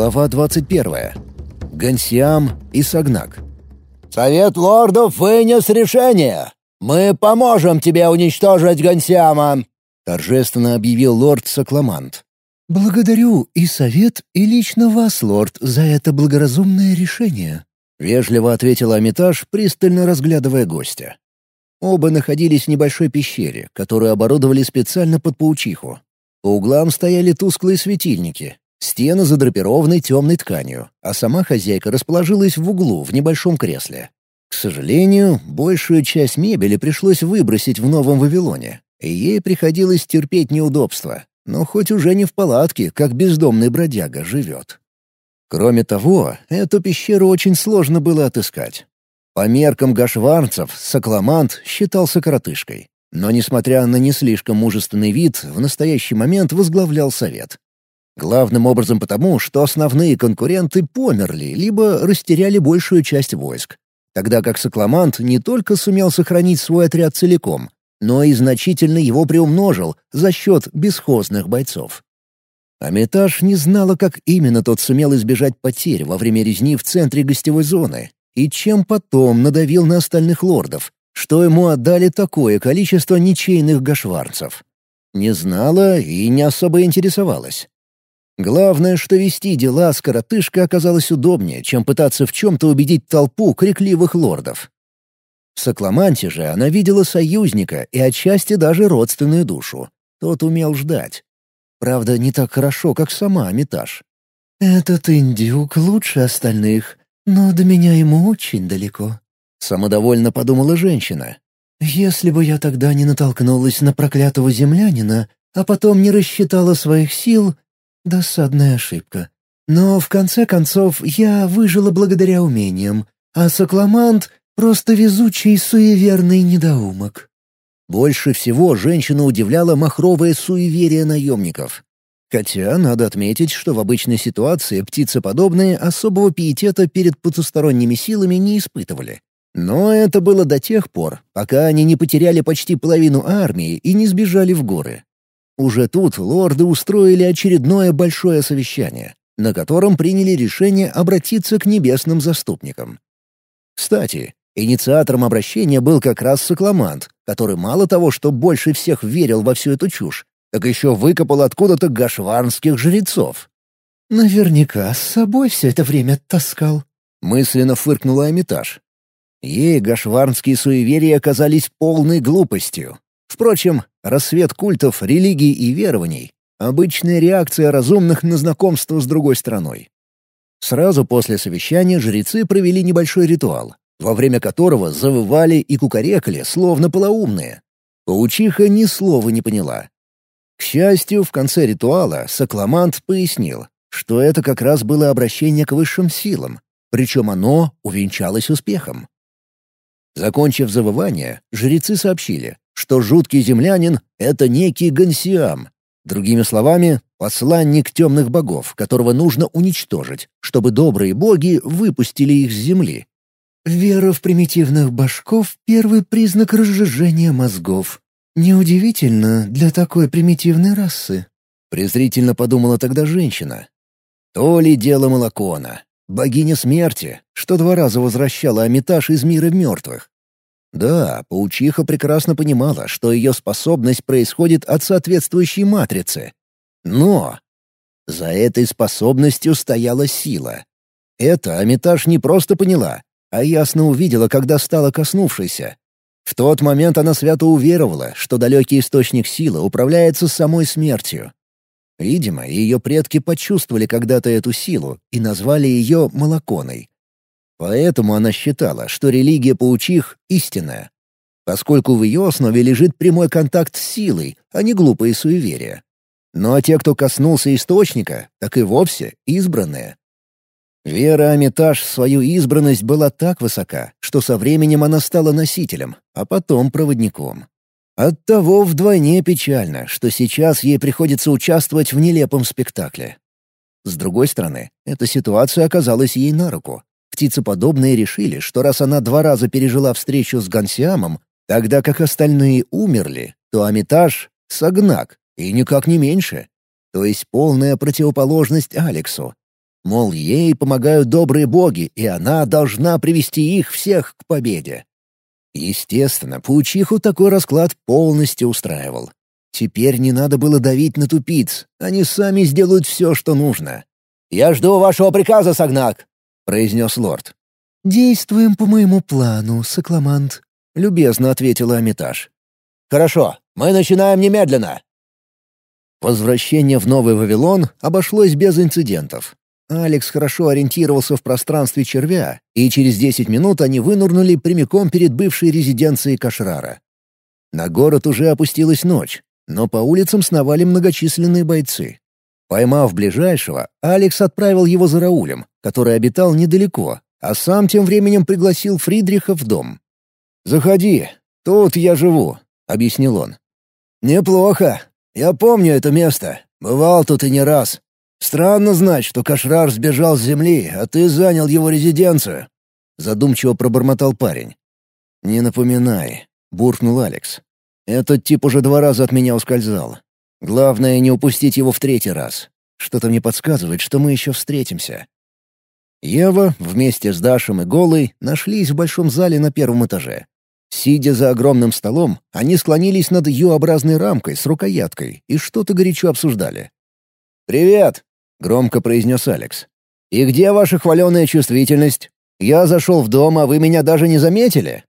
Глава 21. Гансиам и Сагнак. «Совет лордов вынес решение. Мы поможем тебе уничтожить Гансиама», — торжественно объявил лорд Сокламант. «Благодарю и совет, и лично вас, лорд, за это благоразумное решение», — вежливо ответил Амитаж, пристально разглядывая гостя. Оба находились в небольшой пещере, которую оборудовали специально под паучиху. По углам стояли тусклые светильники, стены задрапированы темной тканью, а сама хозяйка расположилась в углу в небольшом кресле. К сожалению, большую часть мебели пришлось выбросить в Новом Вавилоне, и ей приходилось терпеть неудобства, но хоть уже не в палатке, как бездомный бродяга живет. Кроме того, эту пещеру очень сложно было отыскать. По меркам гашварцев, Сокламант считался коротышкой. Но, несмотря на не слишком мужественный вид, в настоящий момент возглавлял совет. Главным образом потому, что основные конкуренты померли, либо растеряли большую часть войск. Тогда как Сокламант не только сумел сохранить свой отряд целиком, но и значительно его приумножил за счет бесхозных бойцов. Амитаж не знала, как именно тот сумел избежать потерь во время резни в центре гостевой зоны, и чем потом надавил на остальных лордов, что ему отдали такое количество ничейных гашварцев. Не знала и не особо интересовалась. Главное, что вести дела с коротышкой оказалось удобнее, чем пытаться в чем-то убедить толпу крикливых лордов. В Сокламанте же она видела союзника и отчасти даже родственную душу. Тот умел ждать. Правда, не так хорошо, как сама Амитаж. «Этот индюк лучше остальных. Но до меня ему очень далеко», — самодовольно подумала женщина. «Если бы я тогда не натолкнулась на проклятого землянина, а потом не рассчитала своих сил, досадная ошибка. Но в конце концов я выжила благодаря умениям, а Сокламант — просто везучий суеверный недоумок». Больше всего женщину удивляло махровое суеверие наемников. Хотя надо отметить, что в обычной ситуации птицеподобные особого пиетета перед потусторонними силами не испытывали. Но это было до тех пор, пока они не потеряли почти половину армии и не сбежали в горы. Уже тут лорды устроили очередное большое совещание, на котором приняли решение обратиться к небесным заступникам. Кстати, инициатором обращения был как раз Сокламант, который мало того, что больше всех верил во всю эту чушь, так еще выкопал откуда-то гашварнских жрецов. «Наверняка с собой все это время таскал», — мысленно фыркнула Амитаж. Ей гашварнские суеверия оказались полной глупостью. Впрочем, рассвет культов, религий и верований — обычная реакция разумных на знакомство с другой страной. Сразу после совещания жрецы провели небольшой ритуал, во время которого завывали и кукарекали, словно полоумные. Паучиха ни слова не поняла, к счастью, в конце ритуала Сокламант пояснил, что это как раз было обращение к высшим силам, причем оно увенчалось успехом. Закончив завывание, жрецы сообщили, что жуткий землянин — это некий Гансиам, другими словами, посланник темных богов, которого нужно уничтожить, чтобы добрые боги выпустили их с земли. «Вера в примитивных башков — первый признак разжижения мозгов», «Неудивительно для такой примитивной расы», — презрительно подумала тогда женщина. То ли дело Малакона, богиня смерти, что два раза возвращала Амитаж из мира мертвых. Да, паучиха прекрасно понимала, что ее способность происходит от соответствующей матрицы. Но за этой способностью стояла сила. Это Амитаж не просто поняла, а ясно увидела, когда стала коснувшейся. В тот момент она свято уверовала, что далекий источник силы управляется самой смертью. Видимо, ее предки почувствовали когда-то эту силу и назвали ее Молоконой. Поэтому она считала, что религия паучих — истинная, поскольку в ее основе лежит прямой контакт с силой, а не глупые суеверия. Но те, кто коснулся источника, так и вовсе избранные. Вера Амитаж в свою избранность была так высока, что со временем она стала носителем, а потом проводником. Оттого вдвойне печально, что сейчас ей приходится участвовать в нелепом спектакле. С другой стороны, эта ситуация оказалась ей на руку. Птицеподобные решили, что раз она два раза пережила встречу с Гансиамом, тогда как остальные умерли, то Амитаж — сагнак, и никак не меньше. То есть полная противоположность Алексу, Мол, ей помогают добрые боги, и она должна привести их всех к победе. Естественно, паучиху такой расклад полностью устраивал. Теперь не надо было давить на тупиц, они сами сделают все, что нужно. «Я жду вашего приказа, Сагнак», — произнес лорд. «Действуем по моему плану, Сокламант», — любезно ответила Амитаж. «Хорошо, мы начинаем немедленно». Возвращение в Новый Вавилон обошлось без инцидентов. Алекс хорошо ориентировался в пространстве червя, и через 10 минут они вынурнули прямиком перед бывшей резиденцией Кашрара. На город уже опустилась ночь, но по улицам сновали многочисленные бойцы. Поймав ближайшего, Алекс отправил его за Раулем, который обитал недалеко, а сам тем временем пригласил Фридриха в дом. «Заходи, тут я живу», — объяснил он. «Неплохо. Я помню это место. Бывал тут и не раз. Странно знать, что Кашрар сбежал с земли, а ты занял его резиденцию», — задумчиво пробормотал парень. «Не напоминай», — буркнул Алекс. «Этот тип уже два раза от меня ускользал. Главное, не упустить его в третий раз. Что-то мне подсказывает, что мы еще встретимся». Ева вместе с Дашем и Голой нашлись в большом зале на первом этаже. Сидя за огромным столом, они склонились над Ю-образной рамкой с рукояткой и что-то горячо обсуждали. «Привет!» — громко произнес Алекс. «И где ваша хваленая чувствительность? Я зашел в дом, а вы меня даже не заметили?»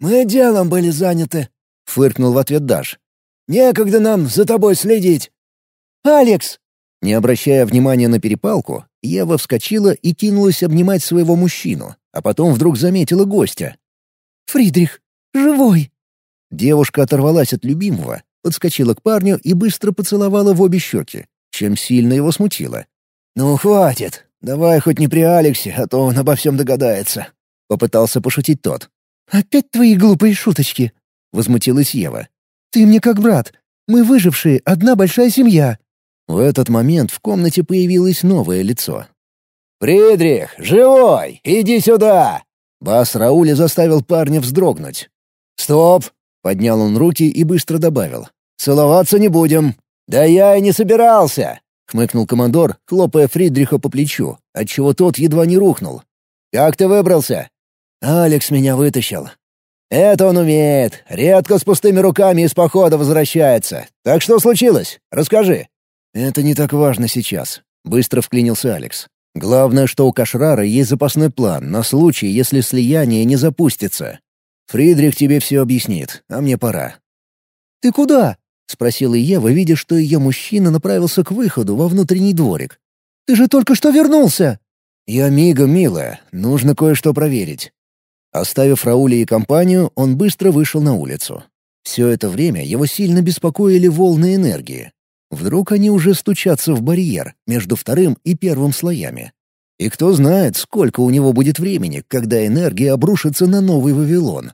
«Мы делом были заняты», — фыркнул в ответ Даш. «Некогда нам за тобой следить». «Алекс!» Не обращая внимания на перепалку, Ева вскочила и кинулась обнимать своего мужчину, а потом вдруг заметила гостя. «Фридрих, живой!» Девушка оторвалась от любимого, подскочила к парню и быстро поцеловала в обе щеки чем сильно его смутило. «Ну, хватит. Давай хоть не при Алексе, а то он обо всем догадается», — попытался пошутить тот. «Опять твои глупые шуточки», — возмутилась Ева. «Ты мне как брат. Мы выжившие, одна большая семья». В этот момент в комнате появилось новое лицо. «Фридрих, живой! Иди сюда!» Бас Рауля заставил парня вздрогнуть. «Стоп!» — поднял он руки и быстро добавил. «Целоваться не будем. «Да я и не собирался!» — хмыкнул командор, хлопая Фридриха по плечу, отчего тот едва не рухнул. «Как ты выбрался?» «Алекс меня вытащил». «Это он умеет. Редко с пустыми руками из похода возвращается. Так что случилось? Расскажи». «Это не так важно сейчас», — быстро вклинился Алекс. «Главное, что у Кашрара есть запасной план на случай, если слияние не запустится. Фридрих тебе все объяснит, а мне пора». «Ты куда?» — спросила Ева, видя, что ее мужчина направился к выходу во внутренний дворик. «Ты же только что вернулся!» «Я мигом, милая. Нужно кое-что проверить». Оставив Рауля и компанию, он быстро вышел на улицу. Все это время его сильно беспокоили волны энергии. Вдруг они уже стучатся в барьер между вторым и первым слоями. И кто знает, сколько у него будет времени, когда энергия обрушится на новый Вавилон.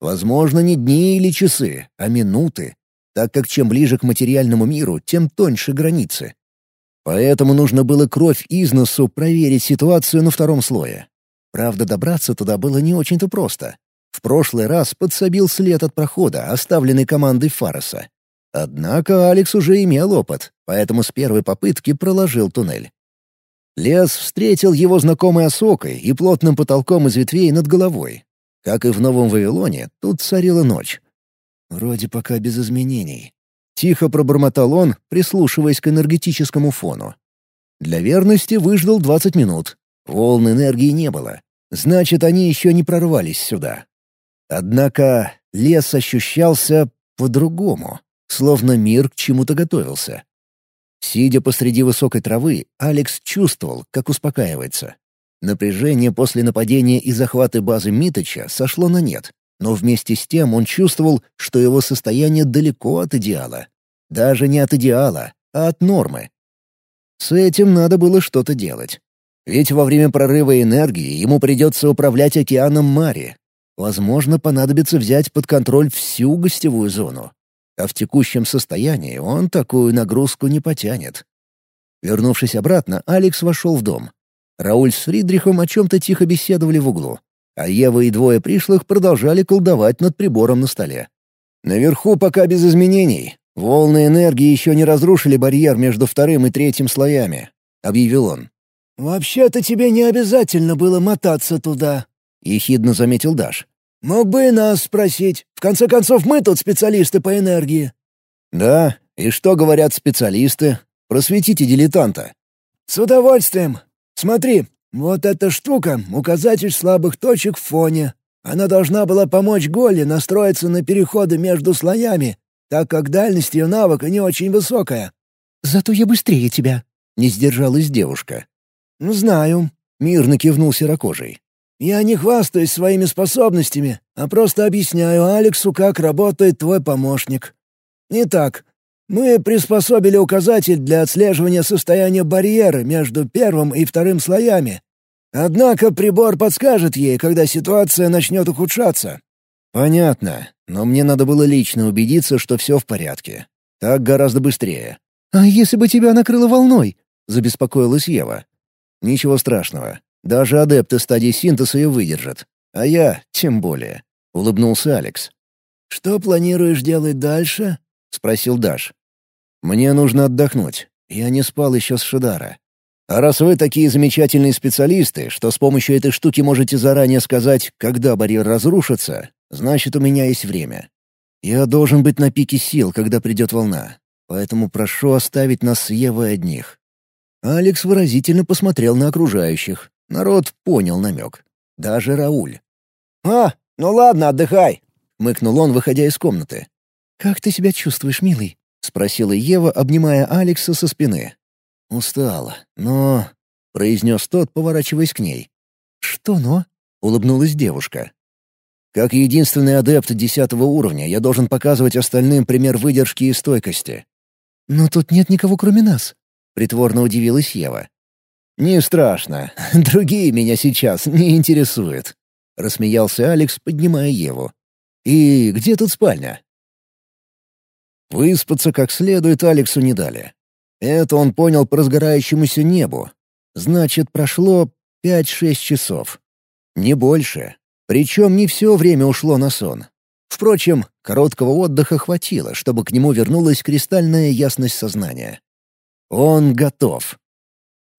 Возможно, не дни или часы, а минуты, так как чем ближе к материальному миру, тем тоньше границы. Поэтому нужно было кровь из носу проверить ситуацию на втором слое. Правда, добраться туда было не очень-то просто. В прошлый раз подсобил след от прохода, оставленный командой Фароса. Однако Алекс уже имел опыт, поэтому с первой попытки проложил туннель. Лес встретил его знакомой осокой и плотным потолком из ветвей над головой. Как и в Новом Вавилоне, тут царила ночь. Вроде пока без изменений. Тихо пробормотал он, прислушиваясь к энергетическому фону. Для верности выждал 20 минут. Волн энергии не было. Значит, они еще не прорвались сюда. Однако лес ощущался по-другому, словно мир к чему-то готовился. Сидя посреди высокой травы, Алекс чувствовал, как успокаивается. Напряжение после нападения и захвата базы Миточа сошло на нет но вместе с тем он чувствовал, что его состояние далеко от идеала. Даже не от идеала, а от нормы. С этим надо было что-то делать. Ведь во время прорыва энергии ему придется управлять океаном Мари. Возможно, понадобится взять под контроль всю гостевую зону. А в текущем состоянии он такую нагрузку не потянет. Вернувшись обратно, Алекс вошел в дом. Рауль с Фридрихом о чем-то тихо беседовали в углу а Ева и двое пришлых продолжали колдовать над прибором на столе. Наверху пока без изменений. Волны энергии еще не разрушили барьер между вторым и третьим слоями, — объявил он. «Вообще-то тебе не обязательно было мотаться туда», — ехидно заметил Даш. «Мог бы и нас спросить. В конце концов, мы тут специалисты по энергии». «Да, и что говорят специалисты? Просветите дилетанта». «С удовольствием. Смотри, вот эта штука — указатель слабых точек в фоне. Она должна была помочь Голли настроиться на переходы между слоями, так как дальность ее навыка не очень высокая». «Зато я быстрее тебя», — не сдержалась девушка. «Знаю», — мирно кивнул серокожий. «Я не хвастаюсь своими способностями, а просто объясняю Алексу, как работает твой помощник. Итак, мы приспособили указатель для отслеживания состояния барьера между первым и вторым слоями. Однако прибор подскажет ей, когда ситуация начнет ухудшаться. «Понятно, но мне надо было лично убедиться, что все в порядке. Так гораздо быстрее». «А если бы тебя накрыло волной?» — забеспокоилась Ева. «Ничего страшного. Даже адепты стадии синтеза ее выдержат. А я тем более», — улыбнулся Алекс. «Что планируешь делать дальше?» — спросил Даш. «Мне нужно отдохнуть. Я не спал еще с Шидара. А раз вы такие замечательные специалисты, что с помощью этой штуки можете заранее сказать, когда барьер разрушится, Значит, у меня есть время. Я должен быть на пике сил, когда придет волна. Поэтому прошу оставить нас с Евой одних». Алекс выразительно посмотрел на окружающих. Народ понял намек. Даже Рауль. «А, ну ладно, отдыхай», — мыкнул он, выходя из комнаты. «Как ты себя чувствуешь, милый?» — спросила Ева, обнимая Алекса со спины. «Устала, но...» — произнес тот, поворачиваясь к ней. «Что «но»?» — улыбнулась девушка. Как единственный адепт десятого уровня, я должен показывать остальным пример выдержки и стойкости. «Но тут нет никого, кроме нас», — притворно удивилась Ева. «Не страшно. Другие меня сейчас не интересуют», — рассмеялся Алекс, поднимая Еву. «И где тут спальня?» Выспаться как следует Алексу не дали. Это он понял по разгорающемуся небу. Значит, прошло пять-шесть часов. Не больше. Причем не все время ушло на сон. Впрочем, короткого отдыха хватило, чтобы к нему вернулась кристальная ясность сознания. Он готов.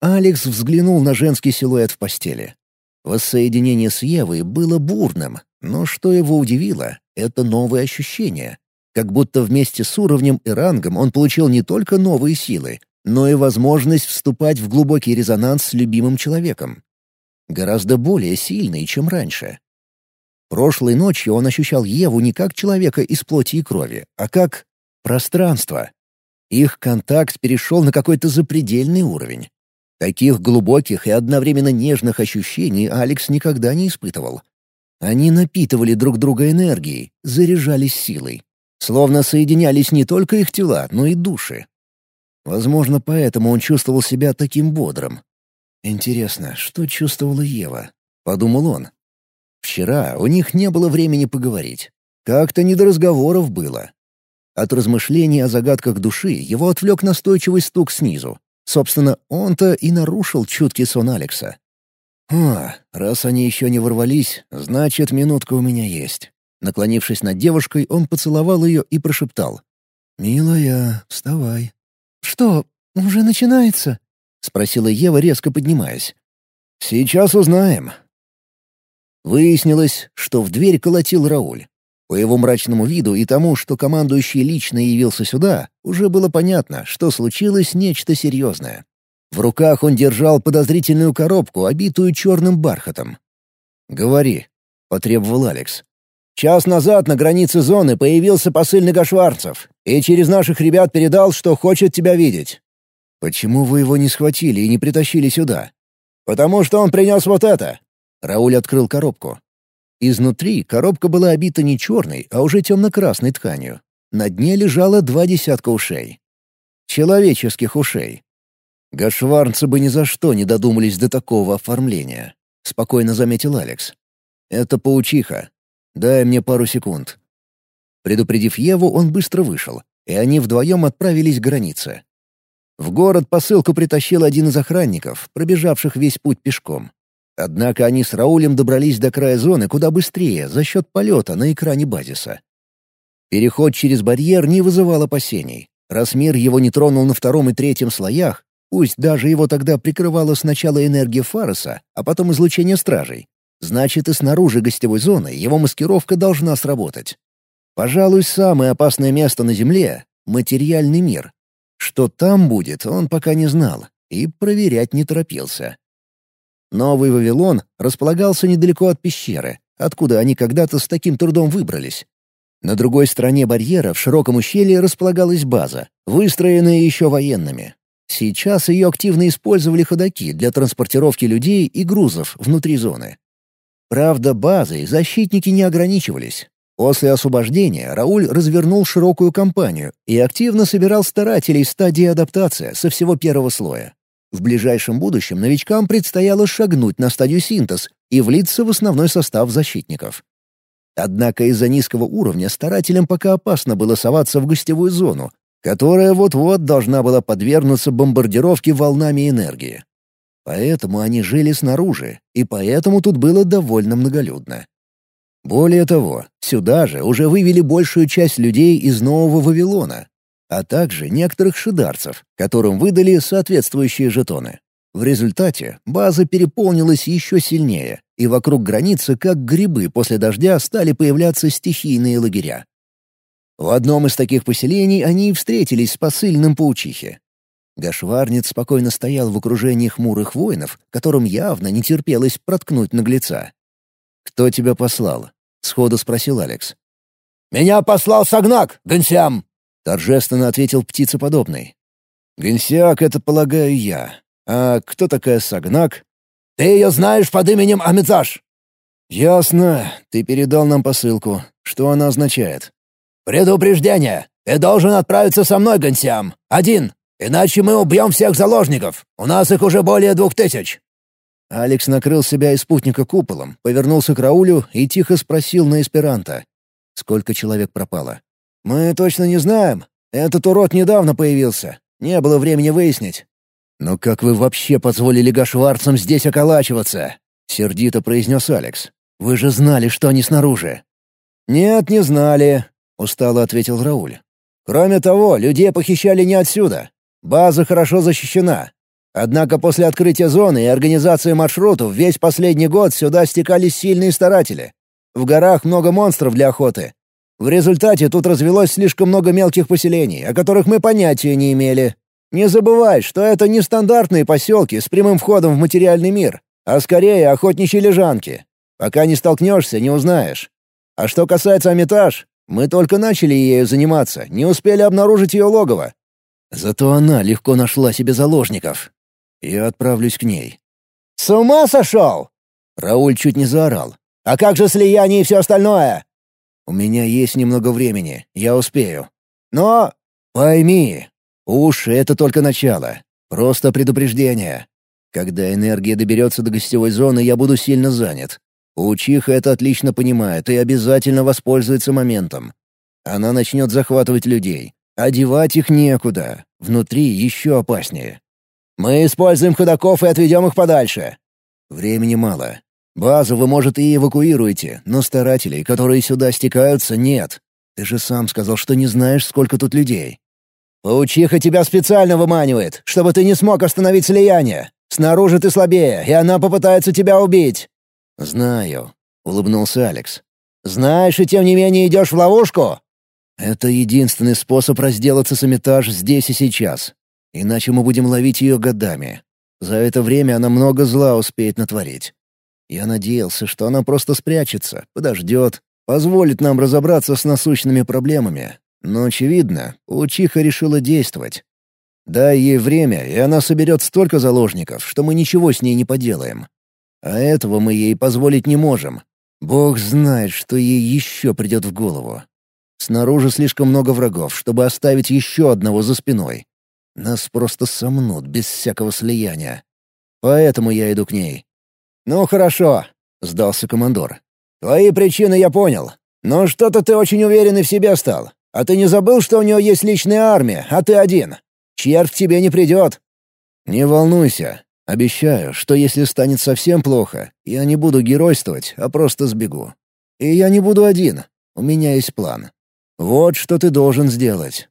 Алекс взглянул на женский силуэт в постели. Воссоединение с Евой было бурным, но что его удивило — это новые ощущения. Как будто вместе с уровнем и рангом он получил не только новые силы, но и возможность вступать в глубокий резонанс с любимым человеком. Гораздо более сильный, чем раньше. Прошлой ночью он ощущал Еву не как человека из плоти и крови, а как пространство. Их контакт перешел на какой-то запредельный уровень. Таких глубоких и одновременно нежных ощущений Алекс никогда не испытывал. Они напитывали друг друга энергией, заряжались силой. Словно соединялись не только их тела, но и души. Возможно, поэтому он чувствовал себя таким бодрым. «Интересно, что чувствовала Ева?» — подумал он, Вчера у них не было времени поговорить. Как-то не до разговоров было. От размышлений о загадках души его отвлек настойчивый стук снизу. Собственно, он-то и нарушил чуткий сон Алекса. «А, раз они еще не ворвались, значит, минутка у меня есть». Наклонившись над девушкой, он поцеловал ее и прошептал. «Милая, вставай». «Что, уже начинается?» — спросила Ева, резко поднимаясь. «Сейчас узнаем. Выяснилось, что в дверь колотил Рауль. По его мрачному виду и тому, что командующий лично явился сюда, уже было понятно, что случилось нечто серьезное. В руках он держал подозрительную коробку, обитую черным бархатом. «Говори», — потребовал Алекс. «Час назад на границе зоны появился посыльный Гашварцев и через наших ребят передал, что хочет тебя видеть». «Почему вы его не схватили и не притащили сюда?» «Потому что он принес вот это. Рауль открыл коробку. Изнутри коробка была обита не черной, а уже темно-красной тканью. На дне лежало два десятка ушей. Человеческих ушей. Гашварнцы бы ни за что не додумались до такого оформления, — спокойно заметил Алекс. «Это паучиха. Дай мне пару секунд». Предупредив Еву, он быстро вышел, и они вдвоем отправились к границе. В город посылку притащил один из охранников, пробежавших весь путь пешком. Однако они с Раулем добрались до края зоны куда быстрее за счет полета на экране базиса. Переход через барьер не вызывал опасений. Раз мир его не тронул на втором и третьем слоях, Пусть даже его тогда прикрывала сначала энергия Фароса, а потом излучение стражей. Значит, и снаружи гостевой зоны его маскировка должна сработать. Пожалуй, самое опасное место на Земле — материальный мир. Что там будет, он пока не знал и проверять не торопился. Новый Вавилон располагался недалеко от пещеры, откуда они когда-то с таким трудом выбрались. На другой стороне барьера в широком ущелье располагалась база, выстроенная еще военными. Сейчас ее активно использовали ходаки для транспортировки людей и грузов внутри зоны. Правда, базой защитники не ограничивались. После освобождения Рауль развернул широкую кампанию и активно собирал старателей стадии адаптации со всего первого слоя. В ближайшем будущем новичкам предстояло шагнуть на стадию синтез и влиться в основной состав защитников. Однако из-за низкого уровня старателям пока опасно было соваться в гостевую зону, которая вот-вот должна была подвергнуться бомбардировке волнами энергии. Поэтому они жили снаружи, и поэтому тут было довольно многолюдно. Более того, сюда же уже вывели большую часть людей из Нового Вавилона, а также некоторых шидарцев, которым выдали соответствующие жетоны. В результате база переполнилась еще сильнее, и вокруг границы, как грибы после дождя, стали появляться стихийные лагеря. В одном из таких поселений они и встретились с посыльным паучихи. Гашварниц спокойно стоял в окружении хмурых воинов, которым явно не терпелось проткнуть наглеца. «Кто тебя послал?» — сходу спросил Алекс. «Меня послал Сагнак, Гансиам!» — торжественно ответил птицеподобный. «Гансиак — это, полагаю, я. А кто такая Сагнак?» «Ты ее знаешь под именем Амидзаш!» «Ясно. Ты передал нам посылку. Что она означает?» «Предупреждение! Ты должен отправиться со мной, Гансиам. Один. Иначе мы убьем всех заложников. У нас их уже более двух тысяч». Алекс накрыл себя и спутника куполом, повернулся к Раулю и тихо спросил на эсперанто. «Сколько человек пропало?» «Мы точно не знаем. Этот урод недавно появился. Не было времени выяснить». «Но как вы вообще позволили гашварцам здесь околачиваться?» — сердито произнес Алекс. «Вы же знали, что они снаружи». «Нет, не знали», — устало ответил Рауль. «Кроме того, людей похищали не отсюда. База хорошо защищена. Однако после открытия зоны и организации маршрутов весь последний год сюда стекались сильные старатели. В горах много монстров для охоты. В результате тут развелось слишком много мелких поселений, о которых мы понятия не имели. Не забывай, что это не стандартные поселки с прямым входом в материальный мир, а скорее охотничьи лежанки. Пока не столкнешься, не узнаешь. А что касается Амитаж, мы только начали ею заниматься, не успели обнаружить ее логово. Зато она легко нашла себе заложников. Я отправлюсь к ней. «С ума сошел?» Рауль чуть не заорал. «А как же слияние и все остальное?» «У меня есть немного времени, я успею». «Но...» «Пойми, уши — это только начало. Просто предупреждение. Когда энергия доберется до гостевой зоны, я буду сильно занят. Учиха это отлично понимает и обязательно воспользуется моментом. Она начнет захватывать людей. Одевать их некуда. Внутри еще опаснее. Мы используем ходаков и отведем их подальше. Времени мало. Базу вы, может, и эвакуируете, но старателей, которые сюда стекаются, нет. Ты же сам сказал, что не знаешь, сколько тут людей. Паучиха тебя специально выманивает, чтобы ты не смог остановить слияние. Снаружи ты слабее, и она попытается тебя убить. Знаю, улыбнулся Алекс. Знаешь, и тем не менее идешь в ловушку? Это единственный способ разделаться с Эмитаж здесь и сейчас. Иначе мы будем ловить ее годами. За это время она много зла успеет натворить. Я надеялся, что она просто спрячется, подождет, позволит нам разобраться с насущными проблемами. Но, очевидно, Учиха решила действовать. Дай ей время, и она соберет столько заложников, что мы ничего с ней не поделаем. А этого мы ей позволить не можем. Бог знает, что ей еще придет в голову. Снаружи слишком много врагов, чтобы оставить еще одного за спиной. Нас просто сомнут без всякого слияния. Поэтому я иду к ней. «Ну хорошо», — сдался командор. «Твои причины я понял. Но что-то ты очень уверенный в себе стал. А ты не забыл, что у нее есть личная армия, а ты один? Черт тебе не придет». «Не волнуйся. Обещаю, что если станет совсем плохо, я не буду геройствовать, а просто сбегу. И я не буду один. У меня есть план. Вот что ты должен сделать.